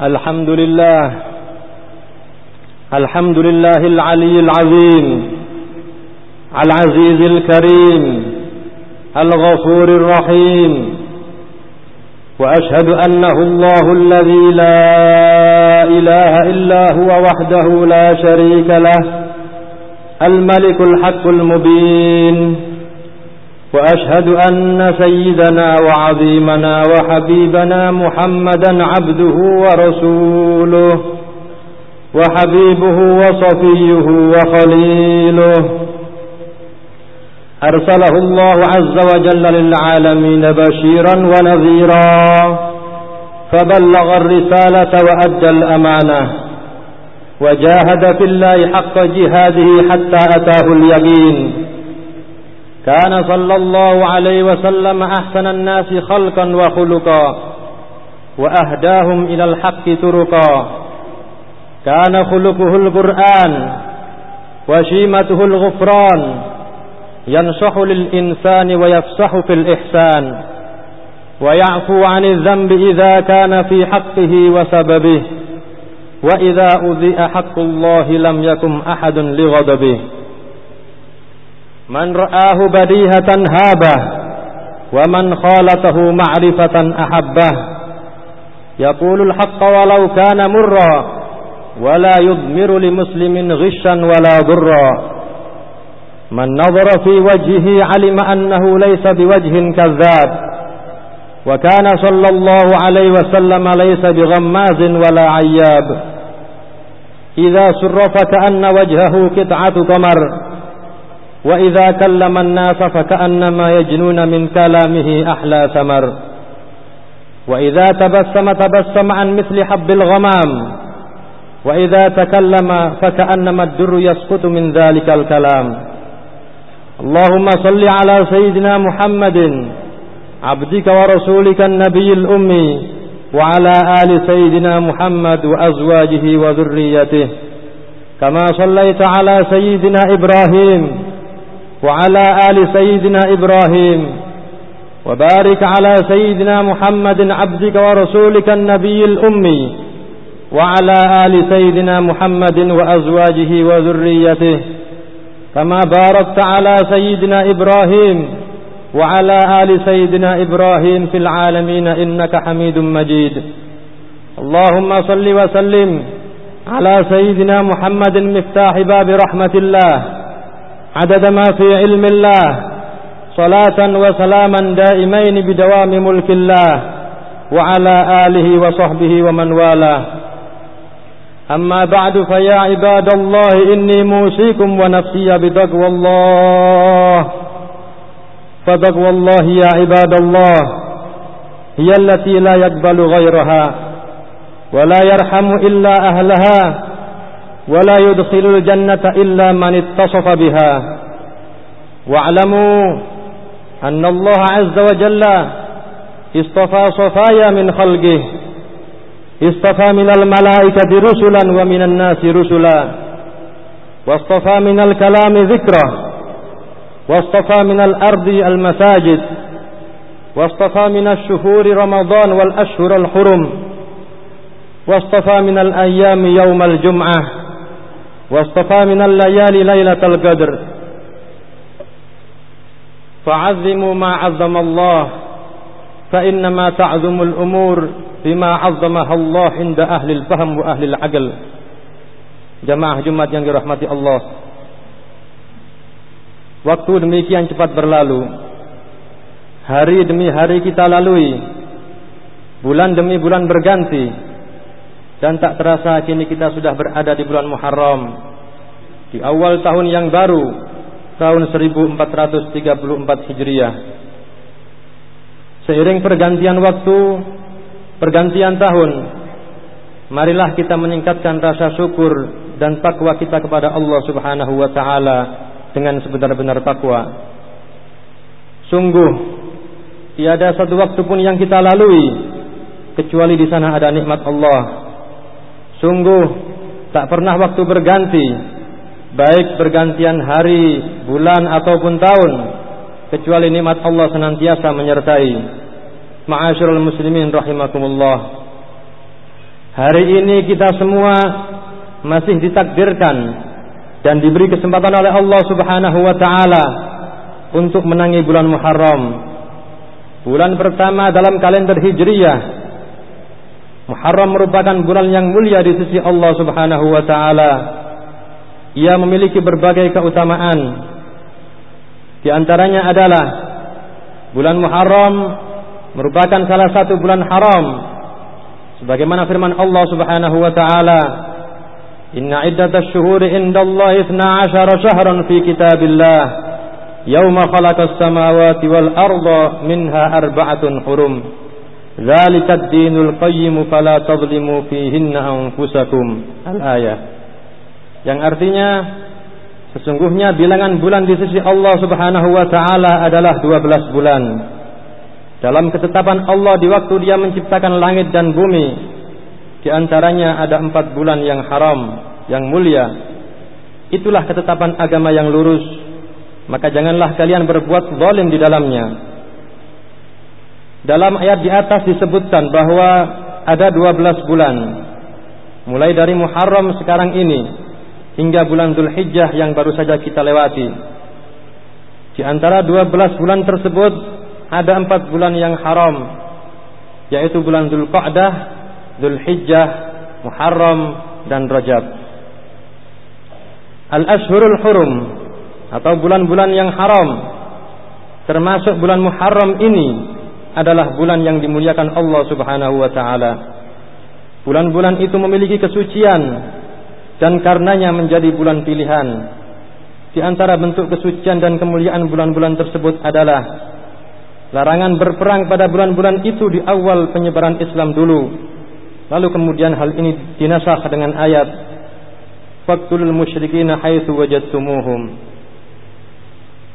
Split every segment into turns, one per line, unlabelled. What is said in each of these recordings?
الحمد لله. الحمد لله العلي العظيم. العزيز الكريم. الغفور الرحيم. وأشهد أنه الله الذي لا إله إلا هو وحده لا شريك له. الملك الحق المبين. وأشهد أن سيدنا وعظيمنا وحبيبنا محمدا عبده ورسوله وحبيبه وصفيه وخليله. أرسله الله عز وجل للعالمين بشيرا ونذيرا فبلغ الرسالة وأدى الأمانة وجاهد في الله حق جهاده حتى أتاه اليقين. كان صلى الله عليه وسلم أحسن الناس خلقا وخلقا وأهداهم إلى الحق ترقا كان خلقه القرآن وشيمته الغفران ينصح للإنسان ويفسح في الإحسان ويعفو عن الذنب إذا كان في حقه وسببه وإذا أذئ حق الله لم يكن أحد لغضبه. من رآه بديهة هابه ومن خالته معرفة أحبه يقول الحق ولو كان مرا ولا يضمر لمسلم غشا ولا ضرا من نظر في وجهه علم أنه ليس بوجه كذاب وكان صلى الله عليه وسلم ليس بغماز ولا عياب إذا سر فكأن وجهه قطعة قمر وإذا كلم الناس فكأنما يجنون من كلامه أحلى ثمر. وإذا تبسم تبسم عن مثل حب الغمام. وإذا تكلم فكأنما الدر يسقط من ذلك الكلام. اللهم صل على سيدنا محمد عبدك ورسولك النبي الأمي وعلى آل سيدنا محمد وأزواجه وذريته. كما صليت على سيدنا إبراهيم وعلى آل سيدنا إبراهيم وبارك على سيدنا محمد عبدك ورسولك النبي الأمي وعلى آل سيدنا محمد وأزواجه وذريته كما باركت على سيدنا إبراهيم وعلى آل سيدنا إبراهيم في العالمين إنك حميد مجيد. اللهم صل وسلم على سيدنا محمد مفتاح باب رحمة الله. عدد ما في علم الله صلاة وسلاما دائمين بدوام ملك الله وعلى آله وصحبه ومن والاه. أما بعد فيا عباد الله إني موصيكم ونفسي بتقوى الله. فتقوى الله يا عباد الله هي التي لا يقبل غيرها ولا يرحم إلا أهلها. ولا يدخل الجنة إلا من اتصف بها. واعلموا أن الله عز وجل اصطفى صفايا من خلقه. اصطفى من الملائكة رسلا ومن الناس رسلا. واصطفى من الكلام ذكره واصطفى من الأرض المساجد. واصطفى من الشهور رمضان والأشهر الحرم. واصطفى من الأيام يوم الجمعة. واصطفى من الليالي ليلة القدر فعظموا ما عظم الله فإنما تعظم الأمور بما عظمها الله عند أهل الفهم وأهل العقل Jamaah Jumat yang dirahmati Allah Waktu demikian cepat berlalu Hari demi hari kita lalui Bulan demi bulan berganti dan tak terasa kini kita sudah berada di bulan Muharram di awal tahun yang baru tahun 1434 Hijriah. Seiring pergantian waktu, pergantian tahun, marilah kita meningkatkan rasa syukur dan takwa kita kepada Allah Subhanahu wa taala dengan sebenar-benar takwa. Sungguh tiada satu waktu pun yang kita lalui kecuali di sana ada nikmat Allah Sungguh tak pernah waktu berganti baik pergantian hari, bulan ataupun tahun kecuali nikmat Allah senantiasa menyertai. Ma'asyiral muslimin rahimakumullah. Hari ini kita semua masih ditakdirkan dan diberi kesempatan oleh Allah Subhanahu wa taala untuk menangi bulan Muharram. Bulan pertama dalam kalender Hijriyah. Muharram merupakan bulan yang mulia di sisi Allah Subhanahu wa taala. Ia memiliki berbagai keutamaan. Di antaranya adalah bulan Muharram merupakan salah satu bulan haram sebagaimana firman Allah Subhanahu wa taala Inna iddatash shuhuri indallahi 12 shahran fi kitabillah yawma khalaqas samawati wal arda minha arba'atun hurum Dzalika ad-dinul qayyim fala tadhlimu fihinna anfusakum Al-ayah Yang artinya sesungguhnya bilangan bulan di sisi Allah Subhanahu wa taala adalah 12 bulan dalam ketetapan Allah di waktu dia menciptakan langit dan bumi di antaranya ada empat bulan yang haram, yang mulia. Itulah ketetapan agama yang lurus. Maka janganlah kalian berbuat zalim di dalamnya. Dalam ayat di atas disebutkan bahwa ada dua belas bulan. Mulai dari Muharram sekarang ini hingga bulan Dhul Hijjah yang baru saja kita lewati. Di antara dua belas bulan tersebut ada empat bulan yang haram, yaitu bulan Dhul Qa'dah Hijjah, Muharram dan Rajab. Al-Ashhurul Hurum atau bulan-bulan yang haram termasuk bulan Muharram ini adalah bulan yang dimuliakan Allah Subhanahu wa taala. Bulan-bulan itu memiliki kesucian dan karenanya menjadi bulan pilihan. Di antara bentuk kesucian dan kemuliaan bulan-bulan tersebut adalah larangan berperang pada bulan-bulan itu di awal penyebaran Islam dulu Lalu kemudian hal ini dinasah dengan ayat Faktulul musyrikina haitsu wajadtumuhum.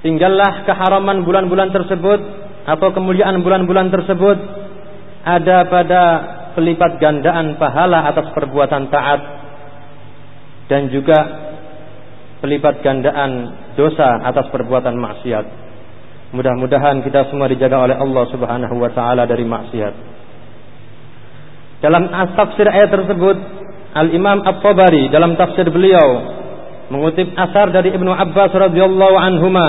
Tinggallah keharaman bulan-bulan tersebut atau kemuliaan bulan-bulan tersebut ada pada pelipat gandaan pahala atas perbuatan taat dan juga pelipat gandaan dosa atas perbuatan maksiat. Mudah-mudahan kita semua dijaga oleh Allah Subhanahu wa taala dari maksiat. Dalam tafsir ayat tersebut, Al-Imam At-Tabari dalam tafsir beliau mengutip asar dari Ibnu Abbas radhiyallahu anhuma.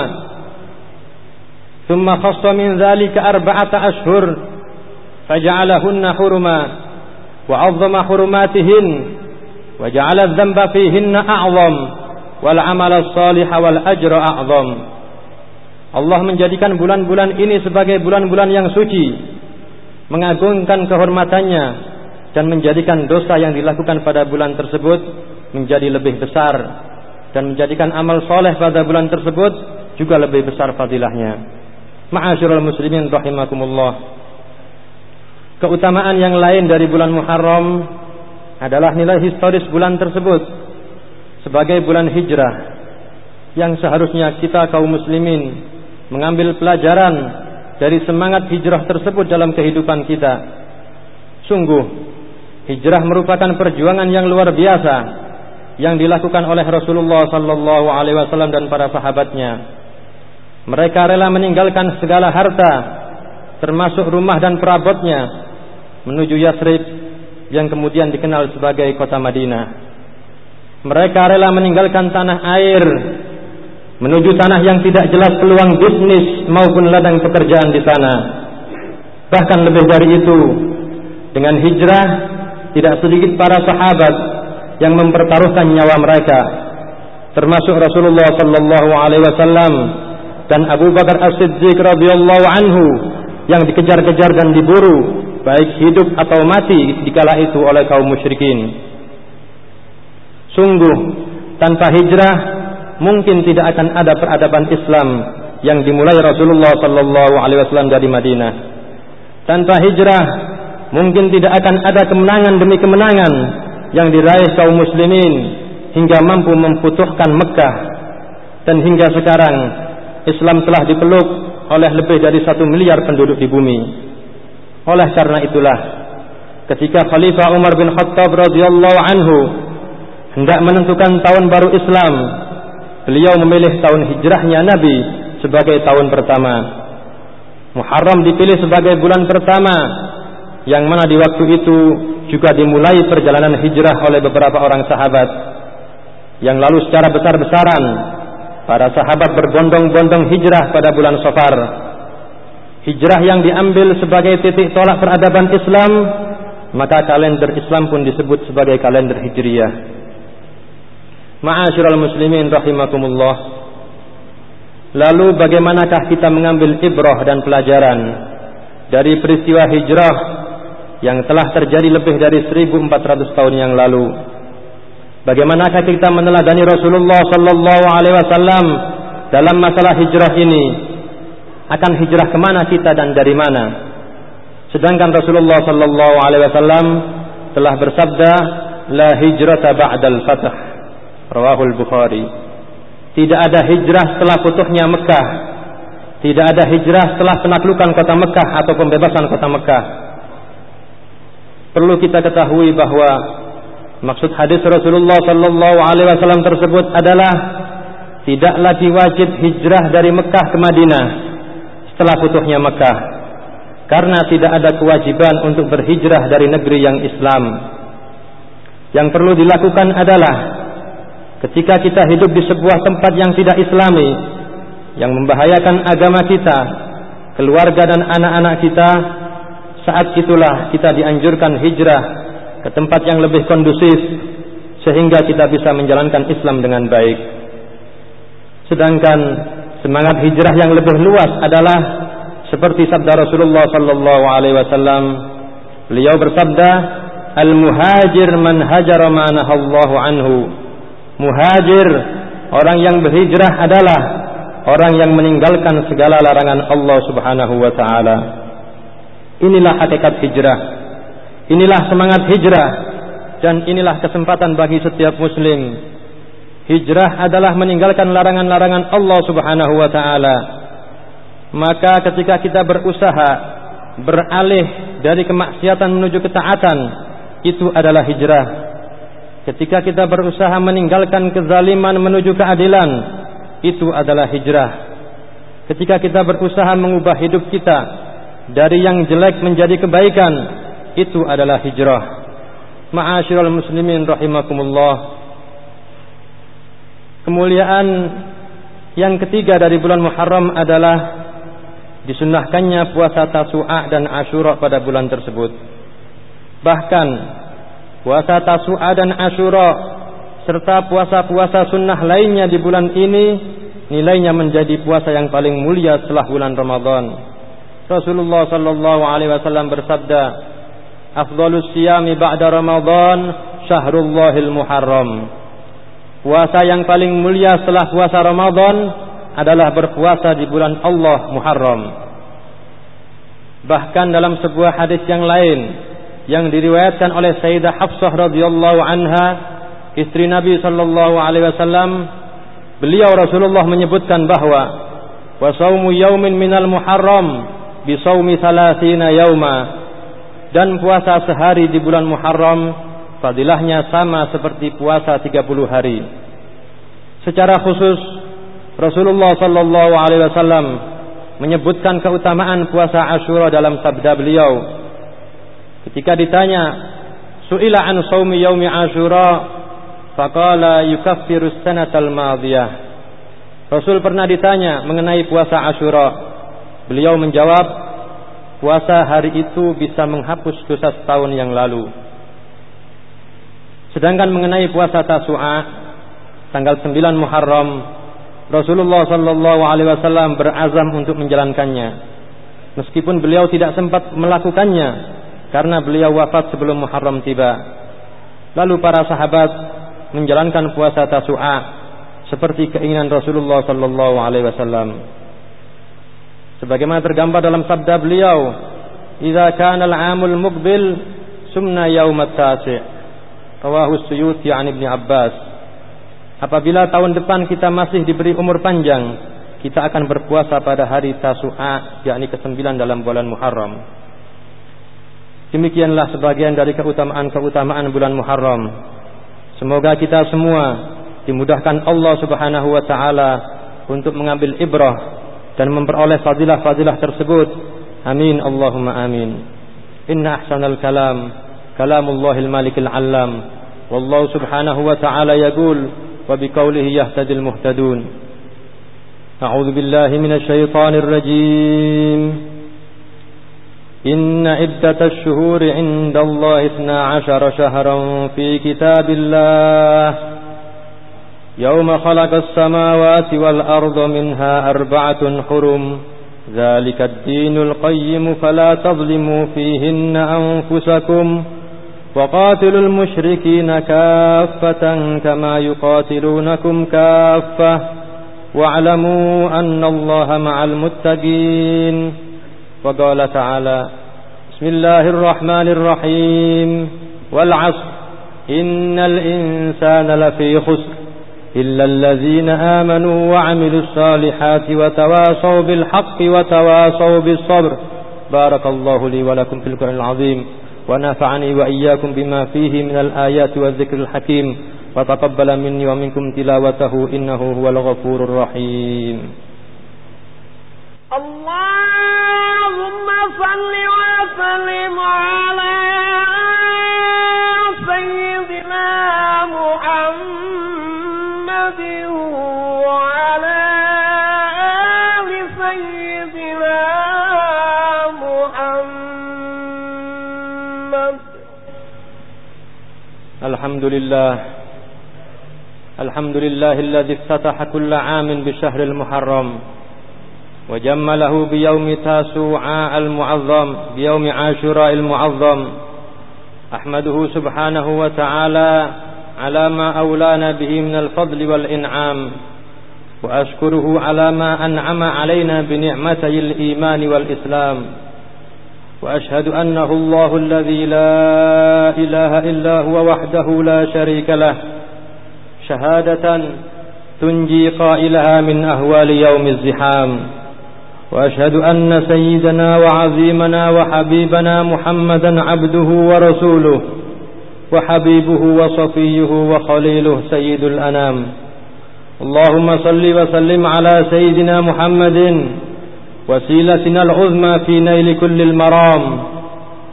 "Tsumma khassa min dzalika arba'ata ashhur faja'alahunna huruma wa 'azzama hurumatihin wa ja'ala adh-dhanba fihinna a'zam wal 'amal as-salih wal ajra a'zam." Allah menjadikan bulan-bulan ini sebagai bulan-bulan yang suci, mengagungkan kehormatannya dan menjadikan dosa yang dilakukan pada bulan tersebut menjadi lebih besar dan menjadikan amal soleh pada bulan tersebut juga lebih besar fadilahnya. Ma'asyiral muslimin rahimakumullah. Keutamaan yang lain dari bulan Muharram adalah nilai historis bulan tersebut sebagai bulan hijrah yang seharusnya kita kaum muslimin mengambil pelajaran dari semangat hijrah tersebut dalam kehidupan kita. Sungguh Hijrah merupakan perjuangan yang luar biasa yang dilakukan oleh Rasulullah sallallahu alaihi wasallam dan para sahabatnya. Mereka rela meninggalkan segala harta termasuk rumah dan perabotnya menuju Yasrib yang kemudian dikenal sebagai kota Madinah. Mereka rela meninggalkan tanah air menuju tanah yang tidak jelas peluang bisnis maupun ladang pekerjaan di sana. Bahkan lebih dari itu, dengan hijrah tidak sedikit para sahabat yang mempertaruhkan nyawa mereka termasuk Rasulullah sallallahu alaihi wasallam dan Abu Bakar As-Siddiq radhiyallahu anhu yang dikejar-kejar dan diburu baik hidup atau mati dikala itu oleh kaum musyrikin. Sungguh tanpa hijrah mungkin tidak akan ada peradaban Islam yang dimulai Rasulullah sallallahu alaihi wasallam dari Madinah. Tanpa hijrah mungkin tidak akan ada kemenangan demi kemenangan yang diraih kaum muslimin hingga mampu memputuhkan Mekah. Dan hingga sekarang Islam telah dipeluk oleh lebih dari satu miliar penduduk di bumi. Oleh karena itulah, ketika Khalifah Umar bin Khattab radhiyallahu anhu hendak menentukan tahun baru Islam, beliau memilih tahun hijrahnya Nabi sebagai tahun pertama. Muharram dipilih sebagai bulan pertama yang mana di waktu itu juga dimulai perjalanan hijrah oleh beberapa orang sahabat yang lalu secara besar-besaran para sahabat berbondong-bondong hijrah pada bulan Safar. Hijrah yang diambil sebagai titik tolak peradaban Islam, maka kalender Islam pun disebut sebagai kalender Hijriyah. Ma'asyiral muslimin rahimakumullah. Lalu bagaimanakah kita mengambil ibrah dan pelajaran dari peristiwa hijrah yang telah terjadi lebih dari 1400 tahun yang lalu. Bagaimanakah kita meneladani Rasulullah sallallahu alaihi wasallam dalam masalah hijrah ini? Akan hijrah ke mana kita dan dari mana? Sedangkan Rasulullah sallallahu alaihi wasallam telah bersabda, "La hijrata ba'dal fath." Rawahul Bukhari. Tidak ada hijrah setelah putusnya Mekah. Tidak ada hijrah setelah penaklukan kota Mekah atau pembebasan kota Mekah perlu kita ketahui bahwa maksud hadis Rasulullah sallallahu alaihi wasallam tersebut adalah tidak lagi wajib hijrah dari Mekah ke Madinah setelah putusnya Mekah. Karena tidak ada kewajiban untuk berhijrah dari negeri yang Islam. Yang perlu dilakukan adalah ketika kita hidup di sebuah tempat yang tidak islami yang membahayakan agama kita keluarga dan anak-anak kita saat itulah kita dianjurkan hijrah ke tempat yang lebih kondusif sehingga kita bisa menjalankan Islam dengan baik. Sedangkan semangat hijrah yang lebih luas adalah seperti sabda Rasulullah sallallahu alaihi wasallam. Beliau bersabda, "Al-muhajir man hajara ma anhu." Muhajir, orang yang berhijrah adalah orang yang meninggalkan segala larangan Allah Subhanahu wa taala. Inilah hakikat hijrah. Inilah semangat hijrah dan inilah kesempatan bagi setiap muslim. Hijrah adalah meninggalkan larangan-larangan Allah Subhanahu wa taala. Maka ketika kita berusaha beralih dari kemaksiatan menuju ketaatan, itu adalah hijrah. Ketika kita berusaha meninggalkan kezaliman menuju keadilan, itu adalah hijrah. Ketika kita berusaha mengubah hidup kita dari yang jelek menjadi kebaikan itu adalah hijrah. Ma'asyiral muslimin rahimakumullah. Kemuliaan yang ketiga dari bulan Muharram adalah disunnahkannya puasa Tasu'a dan Asyura pada bulan tersebut. Bahkan puasa Tasu'a dan Asyura serta puasa-puasa sunnah lainnya di bulan ini nilainya menjadi puasa yang paling mulia setelah bulan Ramadan. Rasulullah sallallahu alaihi wasallam bersabda, "Afdhalus siyami ba'da Ramadan syahrullahil Muharram." Puasa yang paling mulia setelah puasa Ramadan adalah berpuasa di bulan Allah Muharram. Bahkan dalam sebuah hadis yang lain yang diriwayatkan oleh Sayyidah Hafsah radhiyallahu anha, istri Nabi sallallahu alaihi wasallam, beliau Rasulullah menyebutkan bahwa wa saumu yaumin minal Muharram bisawmi salasina yauma dan puasa sehari di bulan Muharram fadilahnya sama seperti puasa 30 hari. Secara khusus Rasulullah sallallahu alaihi wasallam menyebutkan keutamaan puasa Asyura dalam sabda beliau. Ketika ditanya suila an saumi yaumi Asyura faqala yukaffiru sanatal madiyah. Rasul pernah ditanya mengenai puasa Asyura Beliau menjawab, puasa hari itu bisa menghapus dosa setahun yang lalu. Sedangkan mengenai puasa Tasu'a tanggal 9 Muharram, Rasulullah sallallahu alaihi wasallam berazam untuk menjalankannya. Meskipun beliau tidak sempat melakukannya karena beliau wafat sebelum Muharram tiba. Lalu para sahabat menjalankan puasa Tasu'a seperti keinginan Rasulullah sallallahu alaihi wasallam sebagaimana tergambar dalam sabda beliau idza kana al-amul muqbil sumna yaum at-tasi' rawahu suyuti an ibni Abbas. Apabila tahun depan kita masih diberi umur panjang kita akan berpuasa pada hari Tasu'a yakni ke-9 dalam bulan Muharram. Demikianlah sebagian dari keutamaan-keutamaan bulan Muharram. Semoga kita semua dimudahkan Allah Subhanahu wa taala untuk mengambil ibrah dan memperoleh fadilah-fadilah tersebut. Amin Allahumma amin. Inna ahsanal kalam kalamullahil malikil alam. Wallahu subhanahu wa ta'ala yaqul wa biqaulihi yahtadil muhtadun. A'udzu billahi minasy syaithanir rajim. إن عدة الشهور عند الله اثنا عشر شهرا في كتاب الله يوم خلق السماوات والأرض منها أربعة حرم. ذلك الدين القيم فلا تظلموا فيهن أنفسكم. وقاتلوا المشركين كافة كما يقاتلونكم كافة. واعلموا أن الله مع المتقين. وقال تعالى بسم الله الرحمن الرحيم. والعصر إن الإنسان لفي خسر. إلا الذين آمنوا وعملوا الصالحات وتواصوا بالحق وتواصوا بالصبر. بارك الله لي ولكم في القرآن العظيم ونفعني وإياكم بما فيه من الآيات والذكر الحكيم. وتقبل مني ومنكم تلاوته إنه هو الغفور الرحيم.
اللهم صل وسلم على
الحمد لله. الحمد لله الذي افتتح كل عام بشهر المحرم وجمله بيوم تاسوعاء المعظم بيوم عاشوراء المعظم. أحمده سبحانه وتعالى على ما أولانا به من الفضل والإنعام وأشكره على ما أنعم علينا بنعمتي الإيمان والإسلام. وأشهد أنه الله الذي لا إله إلا هو وحده لا شريك له. شهادة تنجي قائلها من أهوال يوم الزحام. وأشهد أن سيدنا وعظيمنا وحبيبنا محمدا عبده ورسوله وحبيبه وصفيه وخليله سيد الأنام. اللهم صل وسلم على سيدنا محمد وسيلتنا العظمى في نيل كل المرام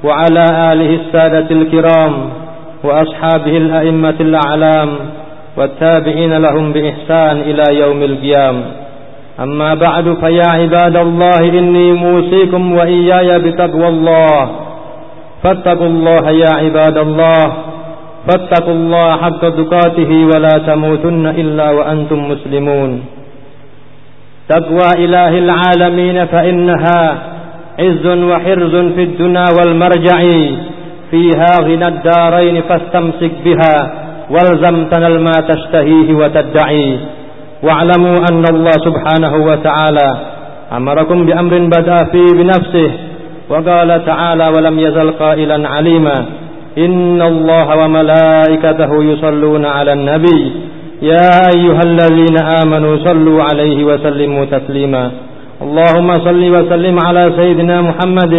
وعلى آله السادة الكرام وأصحابه الأئمة الأعلام والتابعين لهم بإحسان إلى يوم القيام. أما بعد فيا عباد الله إني موصيكم وإياي بتقوى الله. فاتقوا الله يا عباد الله فاتقوا الله حق تقاته ولا تموتن إلا وأنتم مسلمون. تقوى إله العالمين فإنها عز وحرز في الدنا والمرجع فيها غنى الدارين فاستمسك بها والزم تنل ما تشتهيه وتدعي. واعلموا أن الله سبحانه وتعالى أمركم بأمر بدأ فيه بنفسه وقال تعالى ولم يزل قائلا عليما إن الله وملائكته يصلون على النبي يا أيها الذين آمنوا صلوا عليه وسلموا تسليما. اللهم صل وسلم على سيدنا محمد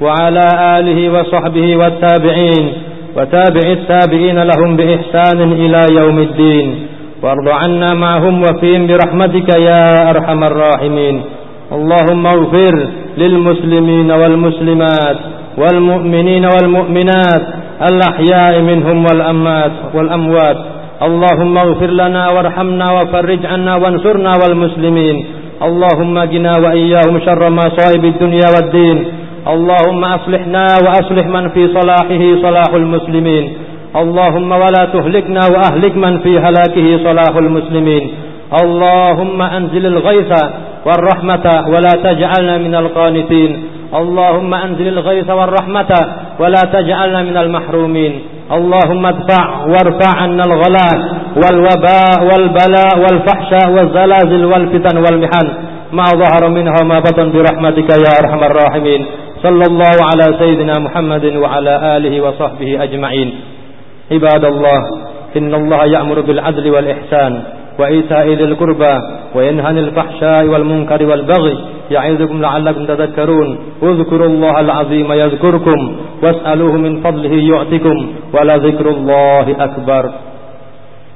وعلى آله وصحبه والتابعين وتابع التابعين لهم بإحسان إلى يوم الدين. وارض عنا معهم وفيهم برحمتك يا أرحم الراحمين. اللهم اغفر للمسلمين والمسلمات والمؤمنين والمؤمنات الأحياء منهم والأمات والأموات اللهم اغفر لنا وارحمنا وفرج عنا وانصرنا والمسلمين. اللهم اجنا وإياهم شر مصائب الدنيا والدين. اللهم أصلحنا وأصلح من في صلاحه صلاح المسلمين. اللهم ولا تهلكنا وأهلك من في هلاكه صلاح المسلمين. اللهم أنزل الغيث والرحمة ولا تجعلنا من القانتين. اللهم أنزل الغيث والرحمة ولا تجعلنا من المحرومين. اللهم ادفع وارفع عنا الغلاء والوباء والبلاء والفحشاء والزلازل والفتن والمحن ما ظهر منها وما بطن برحمتك يا أرحم الراحمين. صلى الله على سيدنا محمد وعلى آله وصحبه أجمعين. عباد الله إن الله يأمر بالعدل والإحسان وإيتاء ذي القربى وينهى عن الفحشاء والمنكر والبغي يعظكم لعلكم تذكرون. اذكروا الله العظيم يذكركم. واسألوه من فضله يعطكم ولذكر الله أكبر.